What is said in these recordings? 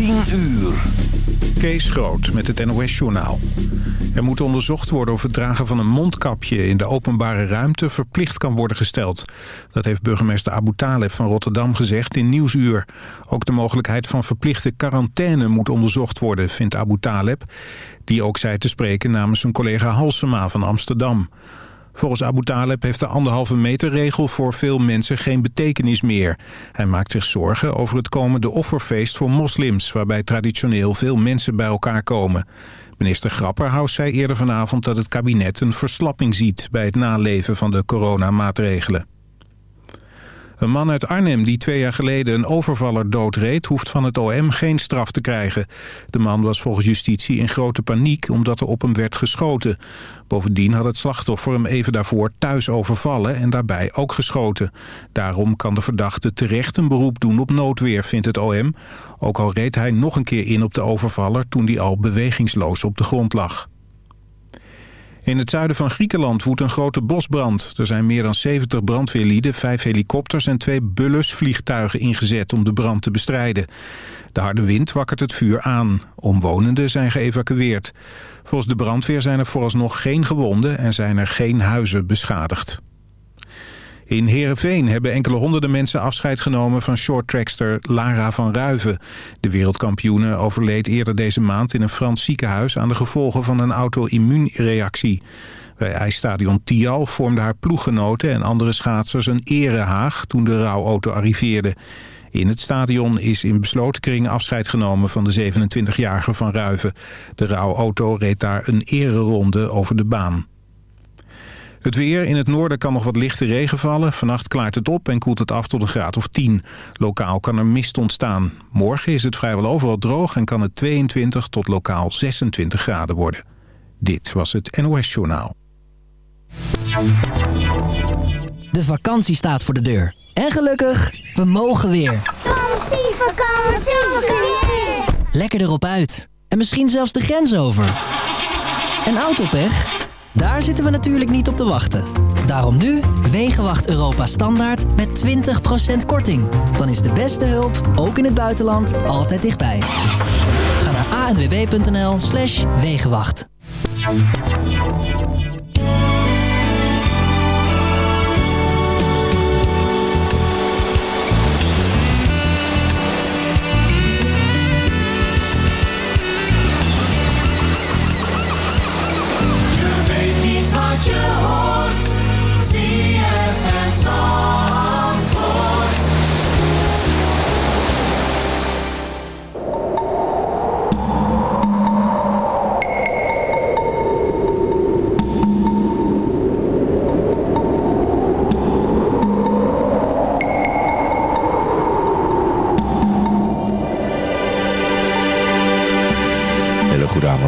10 uur. Kees Groot met het NOS-journaal. Er moet onderzocht worden of het dragen van een mondkapje... in de openbare ruimte verplicht kan worden gesteld. Dat heeft burgemeester Abu Taleb van Rotterdam gezegd in Nieuwsuur. Ook de mogelijkheid van verplichte quarantaine moet onderzocht worden, vindt Abu Taleb. Die ook zei te spreken namens zijn collega Halsema van Amsterdam. Volgens Abu Taleb heeft de anderhalve meter regel voor veel mensen geen betekenis meer. Hij maakt zich zorgen over het komende offerfeest voor moslims... waarbij traditioneel veel mensen bij elkaar komen. Minister Grapperhaus zei eerder vanavond dat het kabinet een verslapping ziet... bij het naleven van de coronamaatregelen. Een man uit Arnhem die twee jaar geleden een overvaller doodreed... hoeft van het OM geen straf te krijgen. De man was volgens justitie in grote paniek omdat er op hem werd geschoten. Bovendien had het slachtoffer hem even daarvoor thuis overvallen... en daarbij ook geschoten. Daarom kan de verdachte terecht een beroep doen op noodweer, vindt het OM. Ook al reed hij nog een keer in op de overvaller... toen die al bewegingsloos op de grond lag. In het zuiden van Griekenland woedt een grote bosbrand. Er zijn meer dan 70 brandweerlieden, vijf helikopters en twee bullusvliegtuigen ingezet om de brand te bestrijden. De harde wind wakkert het vuur aan. Omwonenden zijn geëvacueerd. Volgens de brandweer zijn er vooralsnog geen gewonden en zijn er geen huizen beschadigd. In Heerenveen hebben enkele honderden mensen afscheid genomen van shorttrackster Lara van Ruiven. De wereldkampioene overleed eerder deze maand in een Frans ziekenhuis aan de gevolgen van een auto-immuunreactie. Bij ijsstadion Tial vormden haar ploeggenoten en andere schaatsers een erehaag toen de rouwauto arriveerde. In het stadion is in besloten kring afscheid genomen van de 27-jarige van Ruiven. De rouwauto reed daar een ereronde over de baan. Het weer. In het noorden kan nog wat lichte regen vallen. Vannacht klaart het op en koelt het af tot een graad of 10. Lokaal kan er mist ontstaan. Morgen is het vrijwel overal droog en kan het 22 tot lokaal 26 graden worden. Dit was het NOS Journaal. De vakantie staat voor de deur. En gelukkig, we mogen weer. Vakantie, vakantie, vakantie. Lekker erop uit. En misschien zelfs de grens over. En autopech? Daar zitten we natuurlijk niet op te wachten. Daarom nu Wegenwacht Europa Standaard met 20% korting. Dan is de beste hulp, ook in het buitenland, altijd dichtbij. Ga naar anwb.nl slash Wegenwacht.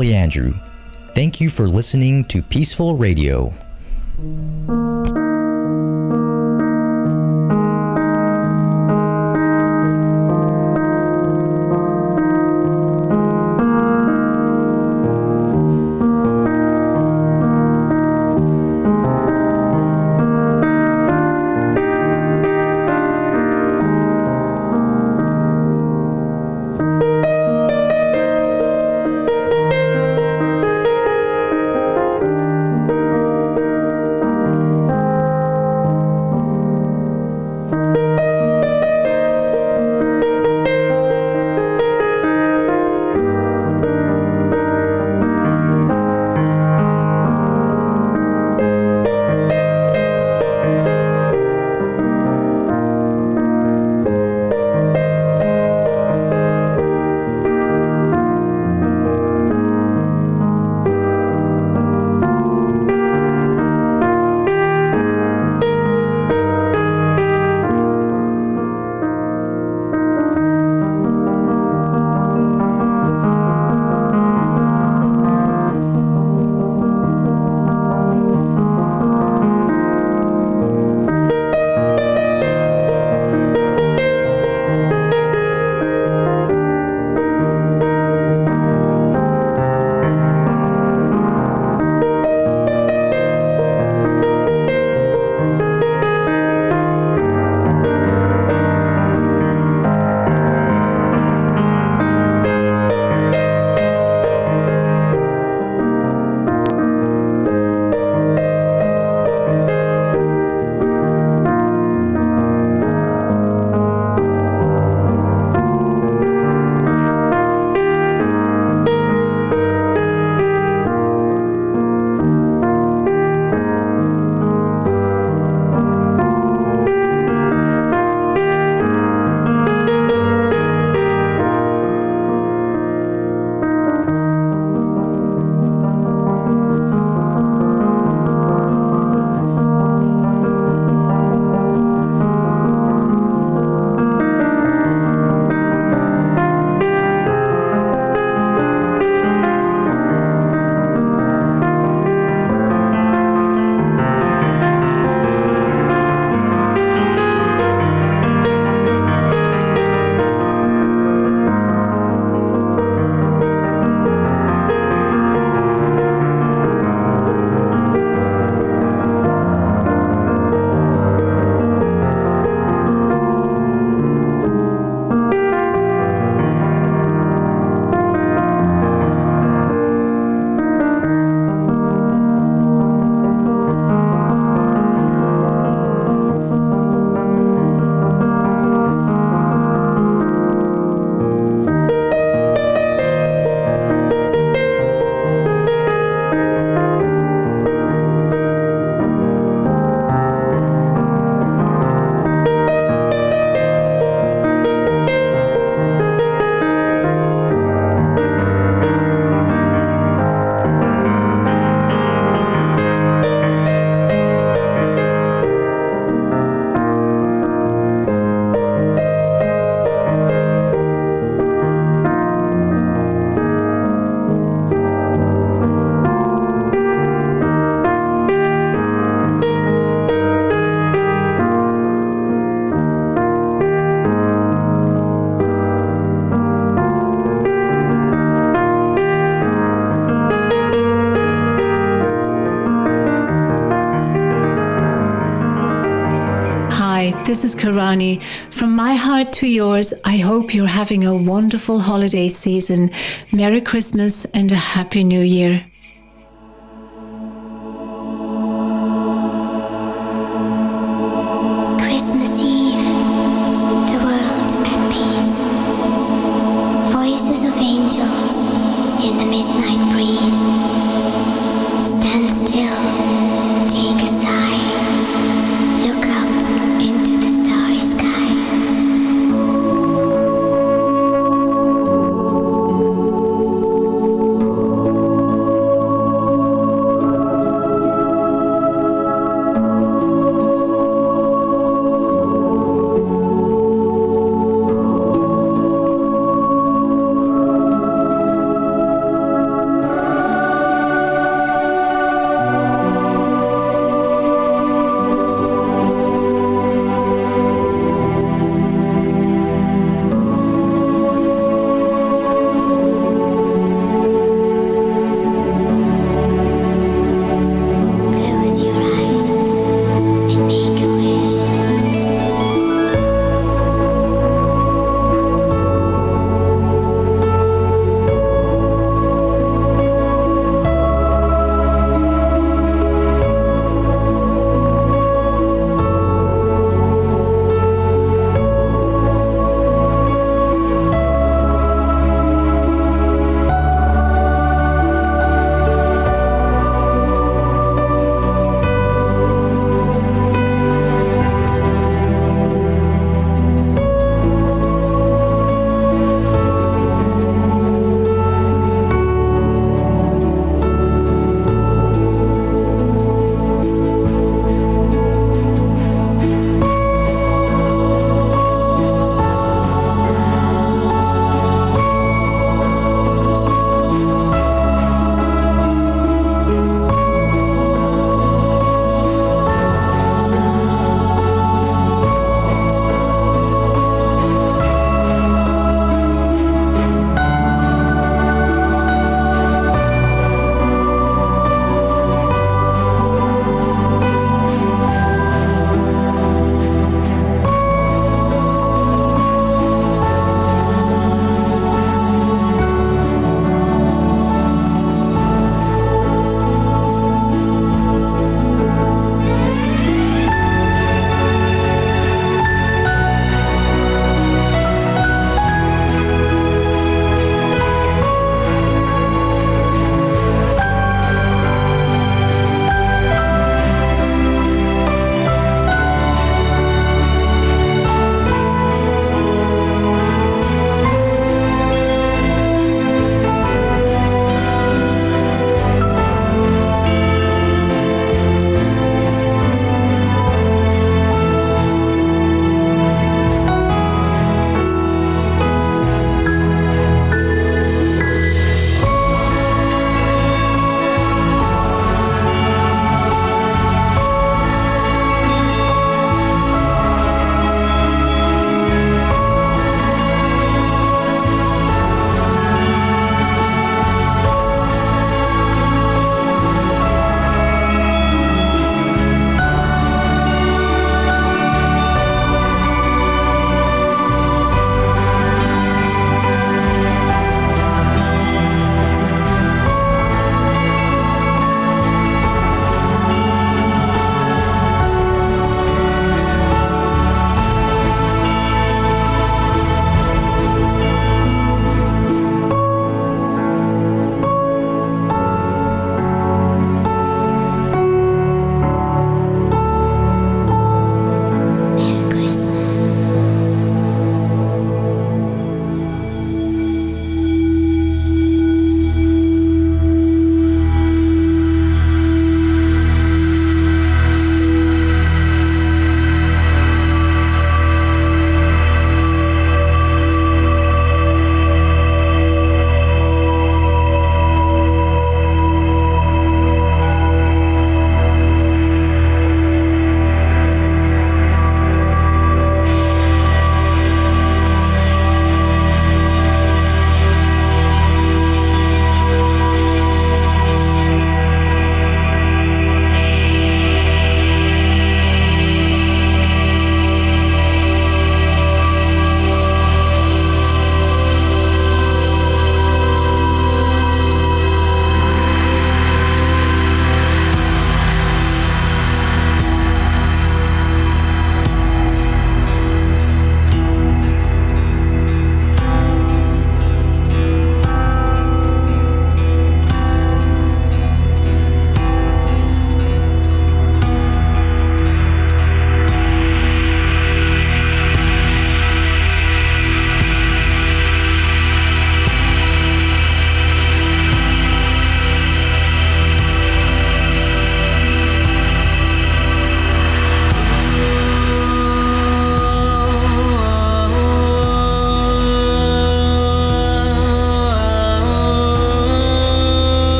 I'm Kelly Andrew. Thank you for listening to Peaceful Radio. To yours, I hope you're having a wonderful holiday season. Merry Christmas and a Happy New Year.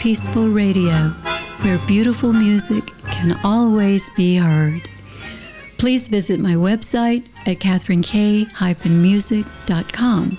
Peaceful Radio, where beautiful music can always be heard. Please visit my website at katherinek-music.com.